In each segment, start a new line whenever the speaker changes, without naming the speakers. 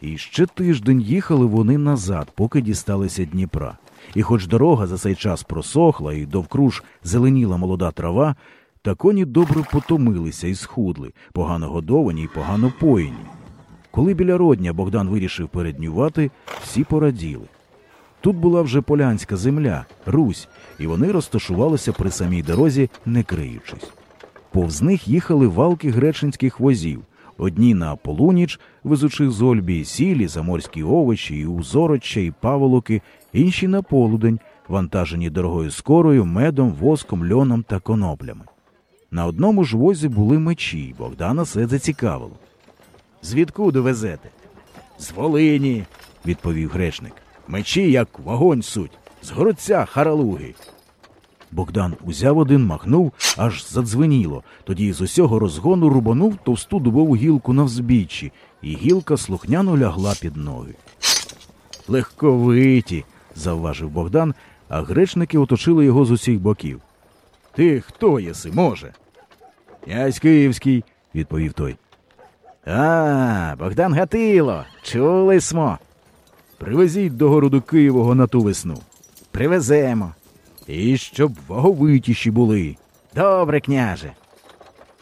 І ще тиждень їхали вони назад, поки дісталися Дніпра. І хоч дорога за цей час просохла і довкруж зеленіла молода трава, та коні добре потомилися і схудли, погано годовані і погано поїні. Коли біля родня Богдан вирішив переднювати, всі пораділи. Тут була вже полянська земля, Русь, і вони розташувалися при самій дорозі, не криючись. Повз них їхали валки гречинських возів, одні на полуніч, везучи з Ольбі сілі, заморські овочі, і узороччя, і паволоки, інші на полудень, вантажені дорогою скорою, медом, воском, льоном та коноплями. На одному ж возі були мечі, Богдана це зацікавило. Звідкуди везете? З Волині, відповів гречник. Мечі, як вогонь суть, з городця харалуги. Богдан узяв один, махнув, аж задзвеніло. Тоді з усього розгону рубанув товсту дубову гілку на взбіччі, і гілка слухняно лягла під ноги. Легковиті, завважив Богдан, а гречники оточили його з усіх боків. Ти хто єси, може? Князь Київський, відповів той. А, Богдан Гатило, чули смо. Привезіть до городу Києвого на ту весну. Привеземо. І щоб ваговитіші були. Добре, княже.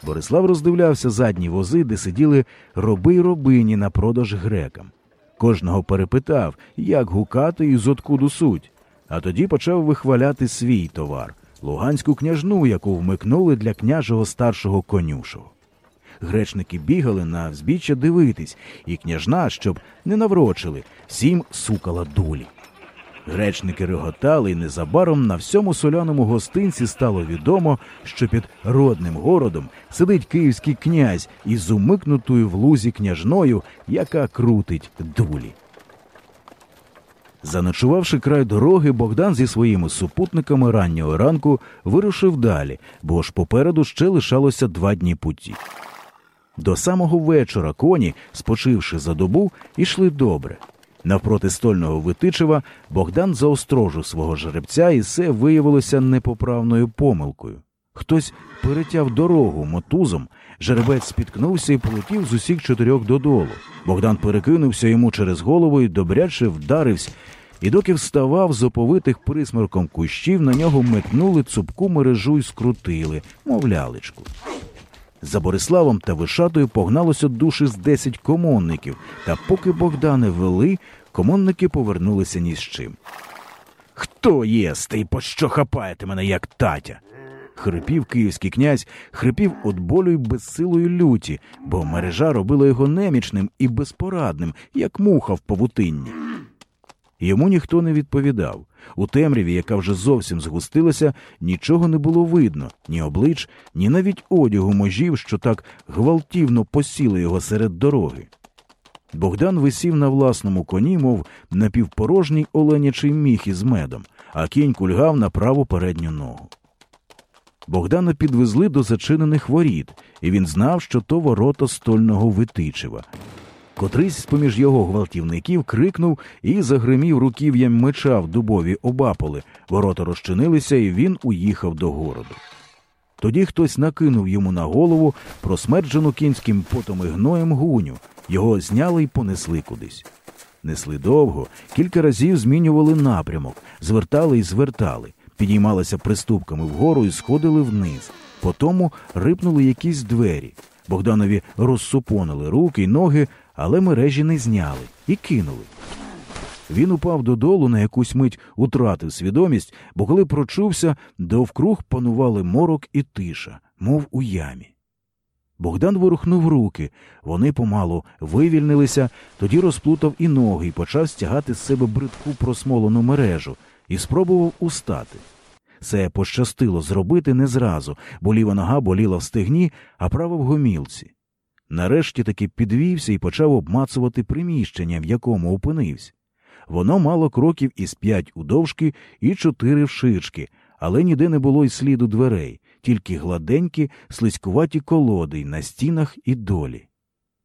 Борислав роздивлявся задні вози, де сиділи роби й робині на продаж грекам. Кожного перепитав, як гукати і зоткуду суть, а тоді почав вихваляти свій товар луганську княжну, яку вмикнули для княжого старшого конюшого. Гречники бігали на взбіччя дивитись, і княжна, щоб не наврочили, всім сукала дулі. Гречники реготали, і незабаром на всьому соляному гостинці стало відомо, що під родним городом сидить київський князь із умикнутою в лузі княжною, яка крутить дулі. Заночувавши край дороги, Богдан зі своїми супутниками раннього ранку вирушив далі, бо ж попереду ще лишалося два дні путі. До самого вечора коні, спочивши за добу, ішли добре. Навпроти стольного Витичева Богдан заострожив свого жеребця, і це виявилося непоправною помилкою. Хтось перетяв дорогу мотузом, жеребець спіткнувся і полетів з усіх чотирьох додолу. Богдан перекинувся йому через голову і добряче вдарився, і доки вставав з оповитих присмерком кущів, на нього метнули цупку мережу й скрутили, мов. За Бориславом та Вишатою погналося душі з десять комонників, та поки Богдани вели, комонники повернулися ні з чим. Хто єсте і по що хапаєте мене, як татя? Хрипів київський князь, хрипів от болю й безсилої люті, бо мережа робила його немічним і безпорадним, як муха в павутинні. Йому ніхто не відповідав. У темряві, яка вже зовсім згустилася, нічого не було видно, ні облич, ні навіть одягу можів, що так гвалтівно посіли його серед дороги. Богдан висів на власному коні, мов напівпорожній оленячий міх із медом, а кінь кульгав на праву передню ногу. Богдана підвезли до зачинених воріт, і він знав, що то ворота стольного Витичева. Котрийсь з поміж його гвалтівників крикнув і загримів руків'ям меча в дубові обаполи. Ворота розчинилися, і він уїхав до городу. Тоді хтось накинув йому на голову просмерджену кінським потом і гноєм гуню. Його зняли й понесли кудись. Несли довго, кілька разів змінювали напрямок, звертали і звертали, підіймалися приступками вгору і сходили вниз. Потому рипнули якісь двері. Богданові розсупонили руки й ноги, але мережі не зняли і кинули. Він упав додолу, на якусь мить утратив свідомість, бо коли прочувся, довкруг панували морок і тиша, мов у ямі. Богдан ворухнув руки, вони помалу вивільнилися, тоді розплутав і ноги і почав стягати з себе бридку просмолену мережу і спробував устати. Це пощастило зробити не зразу, бо ліва нога боліла в стегні, а права в гомілці. Нарешті таки підвівся і почав обмацувати приміщення, в якому опинився. Воно мало кроків із п'ять удовжки і чотири вширшки, але ніде не було й сліду дверей, тільки гладенькі, слизькуваті колоди на стінах і долі.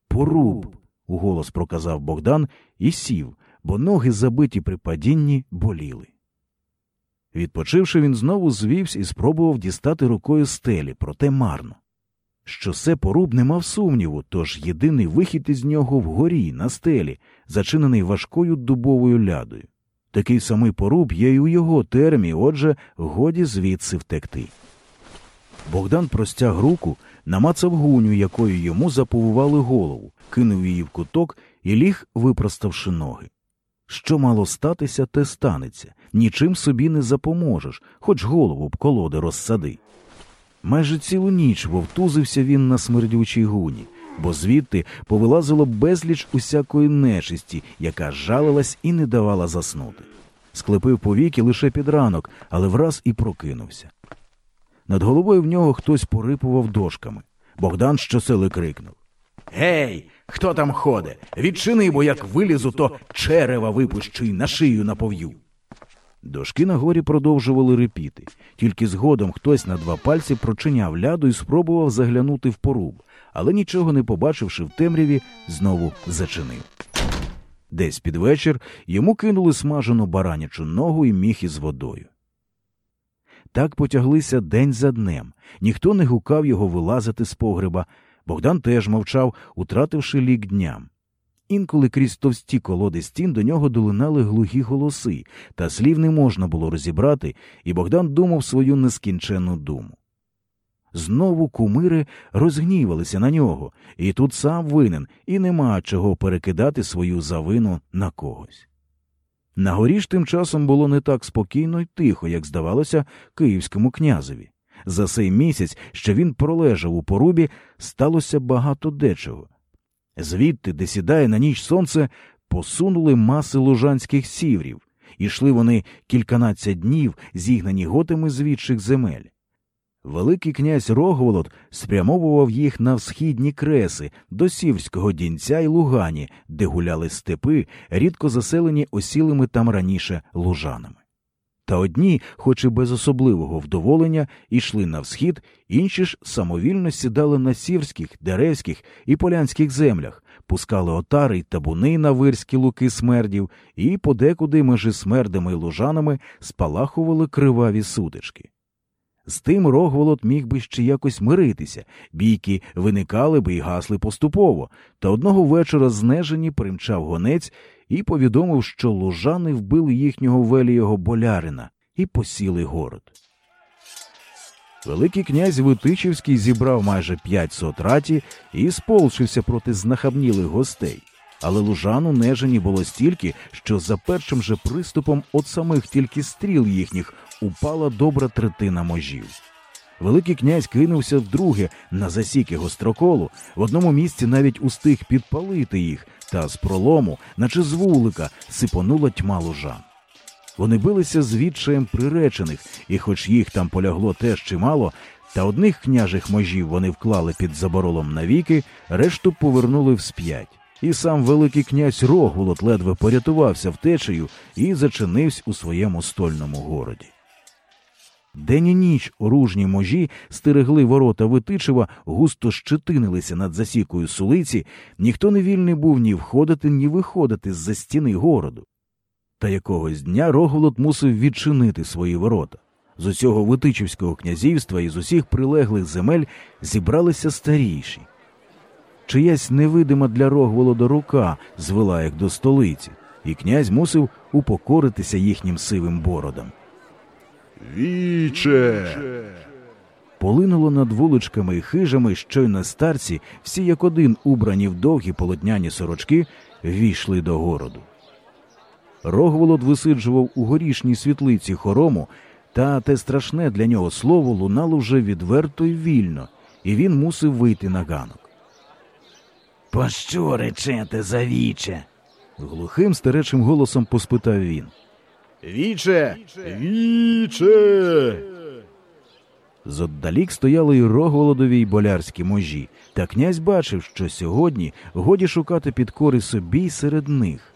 Поруб. уголос проказав Богдан і сів, бо ноги, забиті при падінні, боліли. Відпочивши, він знову звівся і спробував дістати рукою стелі, проте марно. що це поруб не мав сумніву, тож єдиний вихід із нього вгорі, на стелі, зачинений важкою дубовою лядою. Такий самий поруб є й у його термі, отже, годі звідси втекти. Богдан простяг руку, намацав гуню, якою йому заповували голову, кинув її в куток і ліг, випроставши ноги. Що мало статися, те станеться, нічим собі не запоможеш, хоч голову б колоди розсади. Майже цілу ніч вовтузився він на смердючій гуні, бо звідти повилазило безліч усякої нечисті, яка жалилась і не давала заснути. Склепив повіки лише під ранок, але враз і прокинувся. Над головою в нього хтось порипував дошками. Богдан щосили крикнув Гей, хто там ходить? Відчини, бо як вилізу, то черева випущу й на шию напов'ю. Дошки на горі продовжували репіти, тільки згодом хтось на два пальці прочиняв ляду і спробував заглянути в поруб, але нічого не побачивши в темряві, знову зачинив. Десь під вечір йому кинули смажену баранячу ногу і міх із водою. Так потяглися день за днем, ніхто не гукав його вилазити з погреба. Богдан теж мовчав, утративши лік дням. Інколи крізь товсті колоди стін до нього долинали глухі голоси, та слів не можна було розібрати, і Богдан думав свою нескінченну думу. Знову кумири розгнівалися на нього, і тут сам винен, і нема чого перекидати свою завину на когось. На горі ж тим часом було не так спокійно й тихо, як здавалося, київському князеві. За цей місяць, що він пролежав у порубі, сталося багато дечого. Звідти, де сідає на ніч сонце, посунули маси лужанських сіврів, ішли вони кільканадцять днів, зігнані готами з відших земель. Великий князь Рогволод спрямовував їх на всхідні креси до сівського дінця й лугані, де гуляли степи, рідко заселені осілими там раніше лужанами. Та одні, хоч і без особливого вдоволення, йшли на всхід, інші ж самовільно сідали на сірських, деревських і полянських землях, пускали отари й табуни на вирські луки смердів, і подекуди межі смердами й лужанами спалахували криваві сутички. З тим Рогволод міг би ще якось миритися, бійки виникали би і гасли поступово, та одного вечора знежені примчав гонець і повідомив, що лужани вбили їхнього велієго болярина і посіли город. Великий князь Витичівський зібрав майже п'ять сот раті і сполчився проти знахабнілих гостей. Але лужану нежені було стільки, що за першим же приступом от самих тільки стріл їхніх упала добра третина можів. Великий князь кинувся вдруге на засіки гостроколу, в одному місці навіть устиг підпалити їх, та з пролому, наче з вулика, сипонула тьма лужан. Вони билися з відчаєм приречених, і, хоч їх там полягло теж чимало, та одних княжих можів вони вклали під заборолом навіки, решту повернули всп'ять. І сам Великий князь Рогволод ледве порятувався втечею і зачинився у своєму стольному городі. День і ніч оружні можі стерегли ворота Витичева, густо щетинилися над засікою сулиці, ніхто не вільний був ні входити, ні виходити з за стіни городу. Та якогось дня Рогволод мусив відчинити свої ворота. З усього Витичівського князівства і з усіх прилеглих земель зібралися старіші. Чиясь невидима для Рогволода рука звела їх до столиці, і князь мусив упокоритися їхнім сивим бородам.
Віче.
Полинуло над вуличками і хижами, щойно старці, всі як один убрані в довгі полотняні сорочки, війшли до городу. Рогволод висиджував у горішній світлиці хорому, та те страшне для нього слово лунало вже відверто й вільно, і він мусив вийти на ганок. Пощо речете за віче? глухим старечим голосом поспитав він.
Віче. Віче.
Зоддалік стояли й Рогволодові й болярські можі, та князь бачив, що сьогодні годі шукати підкори собі й серед них.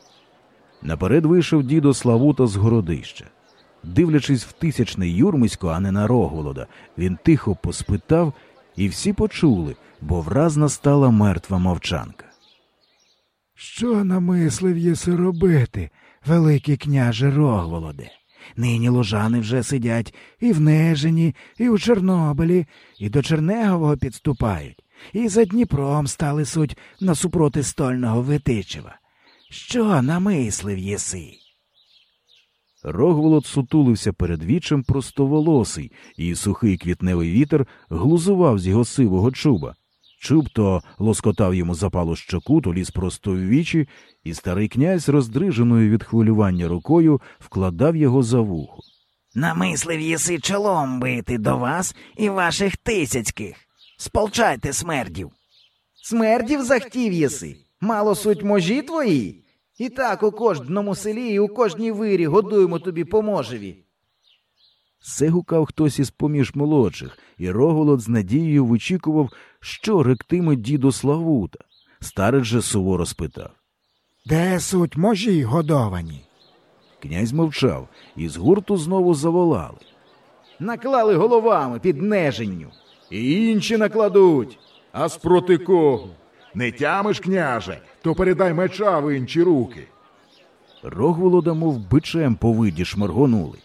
Наперед вийшов дідо Славута з городища. Дивлячись в тисячне юрмисько, а не на Рогволода, він тихо поспитав, і всі почули, бо враз настала мертва мовчанка.
Що намислив єси робити, Великий княже Рогволоде? Нині лужани вже сидять і в Нежині, і у Чорнобилі, і до Чернегового підступають, і за Дніпром стали суть насупроти стольного Витичева. Що намислив єси?
Рогволод сутулився перед вічем простоволосий, і сухий квітневий вітер глузував з його сивого чуба. Чуб то лоскотав йому запалу щоку, то ліз просто в вічі, і старий князь, роздриженою від хвилювання рукою, вкладав його за вухо.
Намислив єси чолом бити до вас і ваших тисяцьких. Сполчайте смердів. Смердів захтів єси. Мало суть можі твої. І так у кожному селі і у кожній вирі годуємо тобі поможеві.
Це гукав хтось із поміж молодших, і Рогволод з надією вичікував, що ректиме дідо Славута. Старець же суворо спитав.
Де суть можі годовані?
Князь мовчав, і з гурту знову заволали.
Наклали головами під неженню.
І інші накладуть. А спроти кого?
Не тямиш, княже, то передай меча в інші руки.
Рогволода, мов бичем по виді шморгонули.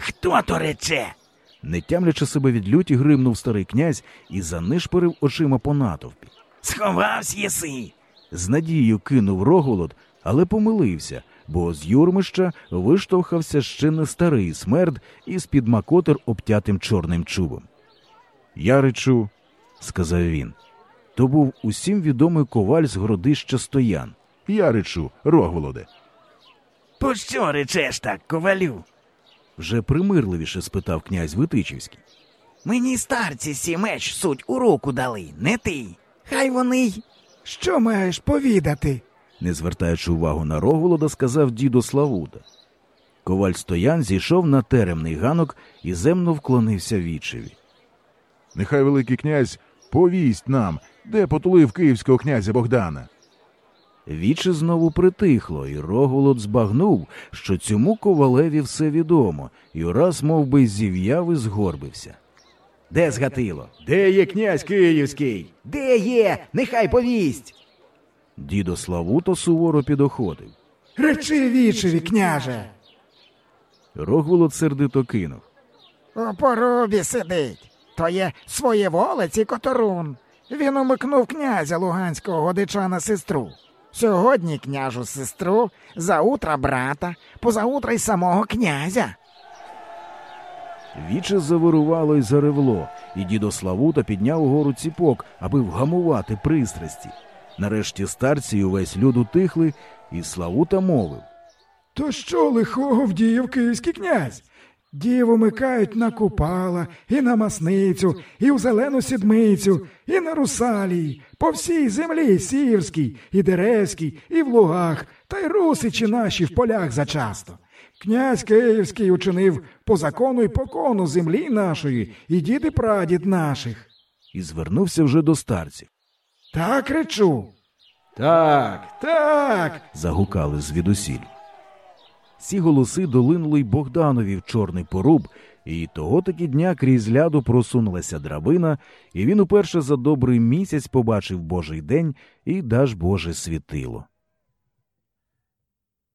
Хто то рече?
Не тямлячи себе від люті, гримнув старий князь і занишпорив очима по натовпі.
Сховавсь єси.
З надією кинув Рогволод, але помилився, бо з юрмища виштовхався ще не старий смерд із під макотер обтятим чорним чубом. Я речу, сказав він. То був усім відомий коваль з городища стоян.
Я речу, Рогволоде.
По що речеш так, ковалю?
Вже примирливіше спитав князь Витичівський.
Мені старці сі меч суть у руку дали, не ти. Хай вони й. Що маєш повідати?
не звертаючи увагу на Рогволода, сказав дідо Славута. Коваль стоян зійшов на теремний ганок і земно вклонився вічеві.
Нехай Великий князь повість нам, де потулив київського князя Богдана.
Віче знову притихло, і Рогволод збагнув, що цьому ковалеві все відомо, і ураз мов би, зів'яв і згорбився.
Де згатило?
Де є князь київський?
Де є? Нехай повість.
Дідо Славуто суворо підоходив.
Речи вічеві, княже.
Рогволод сердито кинув.
У порубі сидить. То є своєволець і которун. Він умикнув князя Луганського годича на сестру. Сьогодні княжу сестру, заутра брата, позаутра й самого князя.
Віче заворувало й заревло, і дідо Славута підняв угору ціпок, аби вгамувати пристрасті. Нарешті старці й увесь люд утихли, і Славута мовив.
То що лихого вдіяв київський князь? Діву микають на купала, і на масницю, і в зелену сідмицю, і на русалії, по всій землі сіверській, і деревській, і в лугах, та й русичі наші в полях зачасто. Князь Київський учинив по закону й покону землі нашої, і дід і прадід наших.
І звернувся вже до старців.
Так речу.
Так,
Так.
загукали звідусіль. Ці голоси долинули й Богданові в чорний поруб, і того таки дня крізь ляду просунулася драбина, і він уперше за добрий місяць побачив Божий день і даж Боже світило.